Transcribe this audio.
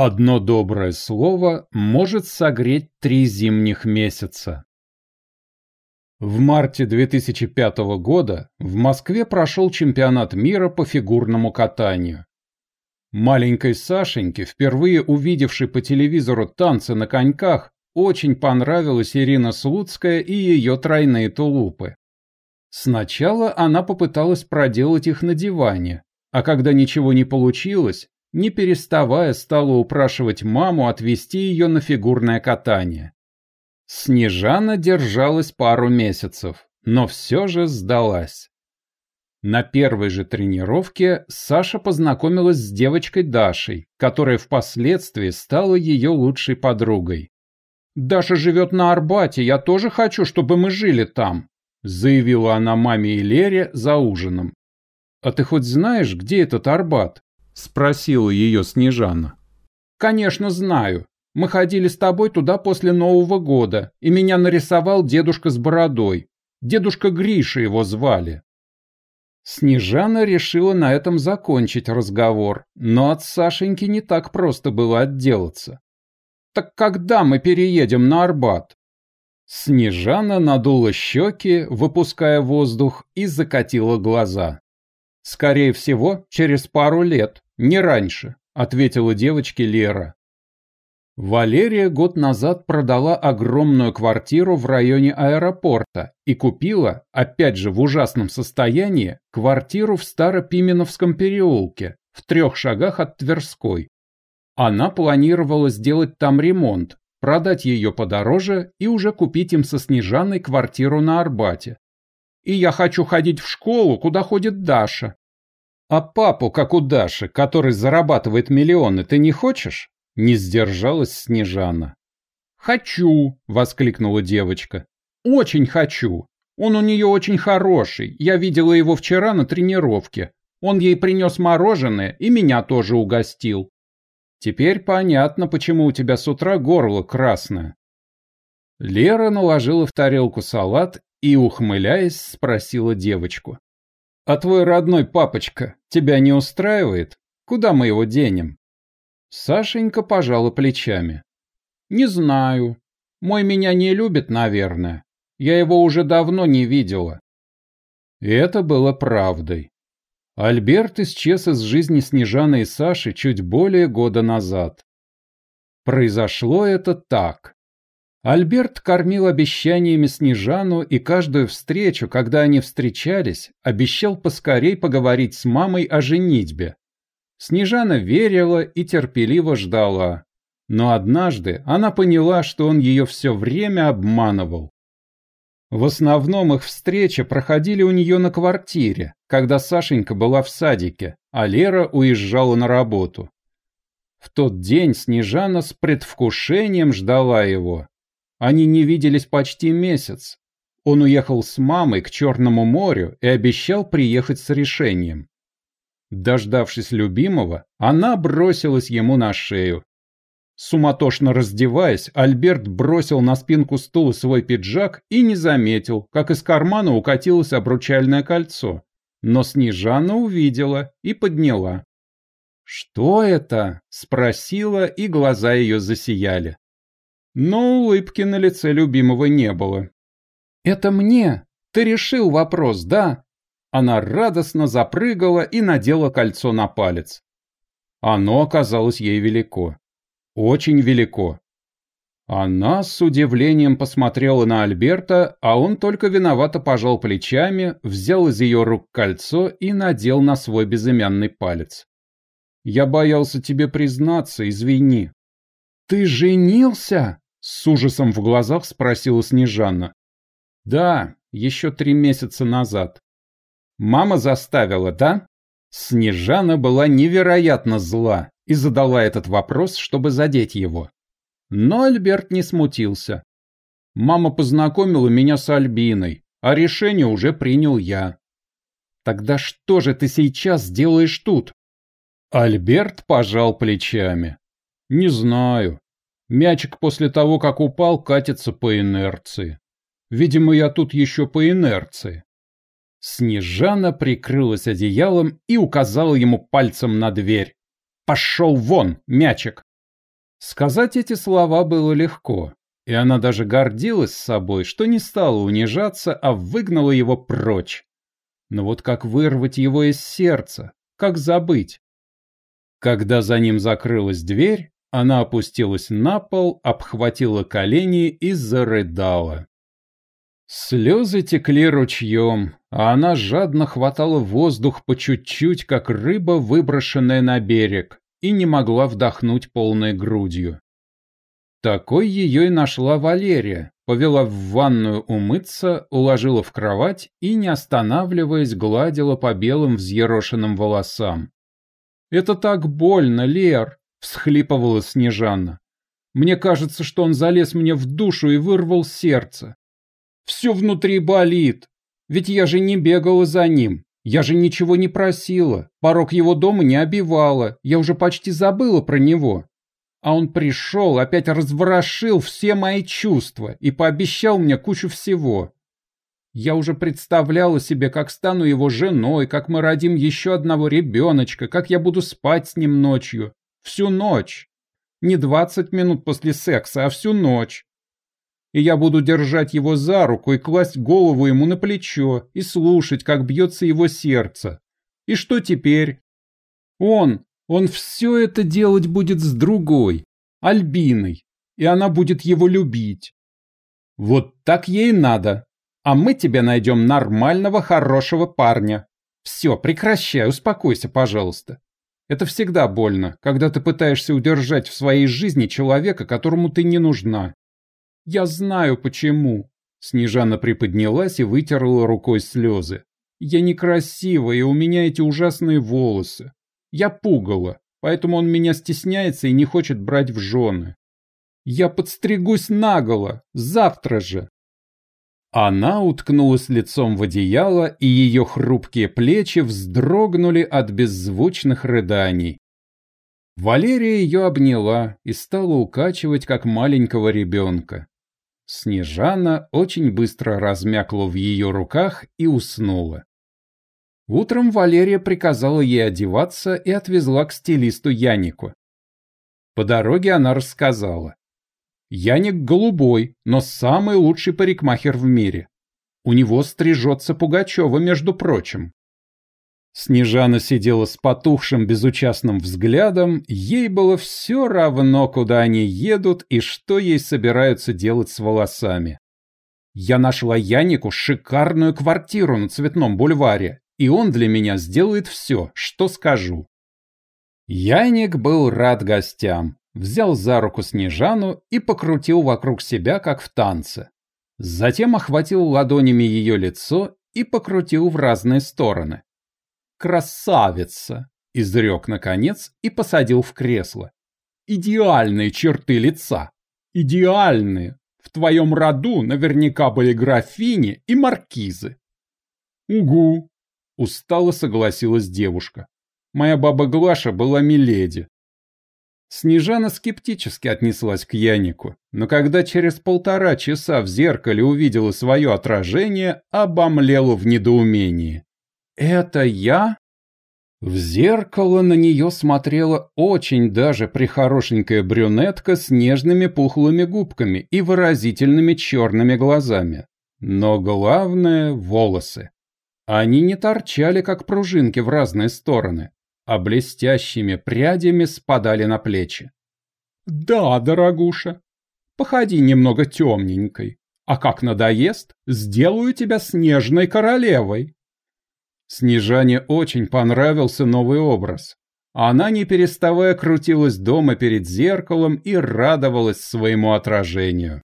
Одно доброе слово может согреть три зимних месяца. В марте 2005 года в Москве прошел чемпионат мира по фигурному катанию. Маленькой Сашеньке, впервые увидевшей по телевизору танцы на коньках, очень понравилась Ирина Слуцкая и ее тройные тулупы. Сначала она попыталась проделать их на диване, а когда ничего не получилось, не переставая стала упрашивать маму отвезти ее на фигурное катание. Снежана держалась пару месяцев, но все же сдалась. На первой же тренировке Саша познакомилась с девочкой Дашей, которая впоследствии стала ее лучшей подругой. «Даша живет на Арбате, я тоже хочу, чтобы мы жили там», заявила она маме и Лере за ужином. «А ты хоть знаешь, где этот Арбат?» Спросила ее Снежана. Конечно, знаю. Мы ходили с тобой туда после Нового года, и меня нарисовал дедушка с бородой. Дедушка Гриша его звали. Снежана решила на этом закончить разговор, но от Сашеньки не так просто было отделаться. «Так когда мы переедем на Арбат?» Снежана надула щеки, выпуская воздух, и закатила глаза. «Скорее всего, через пару лет. «Не раньше», — ответила девочке Лера. Валерия год назад продала огромную квартиру в районе аэропорта и купила, опять же в ужасном состоянии, квартиру в Старопименовском переулке, в трех шагах от Тверской. Она планировала сделать там ремонт, продать ее подороже и уже купить им со Снежаной квартиру на Арбате. «И я хочу ходить в школу, куда ходит Даша», «А папу, как у Даши, который зарабатывает миллионы, ты не хочешь?» Не сдержалась Снежана. «Хочу!» — воскликнула девочка. «Очень хочу! Он у нее очень хороший. Я видела его вчера на тренировке. Он ей принес мороженое и меня тоже угостил. Теперь понятно, почему у тебя с утра горло красное». Лера наложила в тарелку салат и, ухмыляясь, спросила девочку. А твой родной папочка тебя не устраивает? Куда мы его денем? Сашенька пожала плечами. Не знаю. Мой меня не любит, наверное. Я его уже давно не видела. И это было правдой. Альберт исчез из жизни Снежаны и Саши чуть более года назад. Произошло это так. Альберт кормил обещаниями Снежану и каждую встречу, когда они встречались, обещал поскорей поговорить с мамой о женитьбе. Снежана верила и терпеливо ждала. Но однажды она поняла, что он ее все время обманывал. В основном их встречи проходили у нее на квартире, когда Сашенька была в садике, а Лера уезжала на работу. В тот день Снежана с предвкушением ждала его. Они не виделись почти месяц. Он уехал с мамой к Черному морю и обещал приехать с решением. Дождавшись любимого, она бросилась ему на шею. Суматошно раздеваясь, Альберт бросил на спинку стула свой пиджак и не заметил, как из кармана укатилось обручальное кольцо. Но Снежана увидела и подняла. «Что это?» – спросила, и глаза ее засияли но улыбки на лице любимого не было. «Это мне! Ты решил вопрос, да?» Она радостно запрыгала и надела кольцо на палец. Оно оказалось ей велико. Очень велико. Она с удивлением посмотрела на Альберта, а он только виновато пожал плечами, взял из ее рук кольцо и надел на свой безымянный палец. «Я боялся тебе признаться, извини». «Ты женился?» С ужасом в глазах спросила Снежана. «Да, еще три месяца назад». «Мама заставила, да?» Снежана была невероятно зла и задала этот вопрос, чтобы задеть его. Но Альберт не смутился. «Мама познакомила меня с Альбиной, а решение уже принял я». «Тогда что же ты сейчас делаешь тут?» Альберт пожал плечами. «Не знаю. Мячик после того, как упал, катится по инерции. Видимо, я тут еще по инерции. Снежана прикрылась одеялом и указала ему пальцем на дверь. «Пошел вон, мячик!» Сказать эти слова было легко, и она даже гордилась собой, что не стала унижаться, а выгнала его прочь. Но вот как вырвать его из сердца? Как забыть? Когда за ним закрылась дверь, она опустилась на пол, обхватила колени и зарыдала. Слезы текли ручьем, а она жадно хватала воздух по чуть-чуть, как рыба, выброшенная на берег, и не могла вдохнуть полной грудью. Такой ее и нашла Валерия, повела в ванную умыться, уложила в кровать и, не останавливаясь, гладила по белым взъерошенным волосам. «Это так больно, Лер!» — всхлипывала Снежана. «Мне кажется, что он залез мне в душу и вырвал сердце. Все внутри болит. Ведь я же не бегала за ним. Я же ничего не просила. Порог его дома не обивала. Я уже почти забыла про него. А он пришел, опять разворошил все мои чувства и пообещал мне кучу всего. Я уже представляла себе, как стану его женой, как мы родим еще одного ребеночка, как я буду спать с ним ночью. Всю ночь. Не двадцать минут после секса, а всю ночь и я буду держать его за руку и класть голову ему на плечо и слушать, как бьется его сердце. И что теперь? Он, он все это делать будет с другой, Альбиной, и она будет его любить. Вот так ей надо. А мы тебе найдем нормального, хорошего парня. Все, прекращай, успокойся, пожалуйста. Это всегда больно, когда ты пытаешься удержать в своей жизни человека, которому ты не нужна. Я знаю почему. Снежана приподнялась и вытерла рукой слезы. Я некрасивая, и у меня эти ужасные волосы. Я пугала, поэтому он меня стесняется и не хочет брать в жены. Я подстригусь наголо, завтра же. Она уткнулась лицом в одеяло, и ее хрупкие плечи вздрогнули от беззвучных рыданий. Валерия ее обняла и стала укачивать, как маленького ребенка. Снежана очень быстро размякла в ее руках и уснула. Утром Валерия приказала ей одеваться и отвезла к стилисту Янику. По дороге она рассказала. Яник голубой, но самый лучший парикмахер в мире. У него стрижется Пугачева, между прочим. Снежана сидела с потухшим безучастным взглядом, ей было все равно, куда они едут и что ей собираются делать с волосами. Я нашла Янику шикарную квартиру на Цветном бульваре, и он для меня сделает все, что скажу. Яник был рад гостям, взял за руку Снежану и покрутил вокруг себя, как в танце. Затем охватил ладонями ее лицо и покрутил в разные стороны. «Красавица!» — изрек наконец и посадил в кресло. «Идеальные черты лица! Идеальные! В твоем роду наверняка были графини и маркизы!» «Угу!» — устало согласилась девушка. «Моя баба Глаша была миледи». Снежана скептически отнеслась к Янику, но когда через полтора часа в зеркале увидела свое отражение, обомлела в недоумении. «Это я?» В зеркало на нее смотрела очень даже прихорошенькая брюнетка с нежными пухлыми губками и выразительными черными глазами. Но главное – волосы. Они не торчали, как пружинки, в разные стороны, а блестящими прядями спадали на плечи. «Да, дорогуша, походи немного темненькой, а как надоест, сделаю тебя снежной королевой». Снежане очень понравился новый образ. Она, не переставая, крутилась дома перед зеркалом и радовалась своему отражению.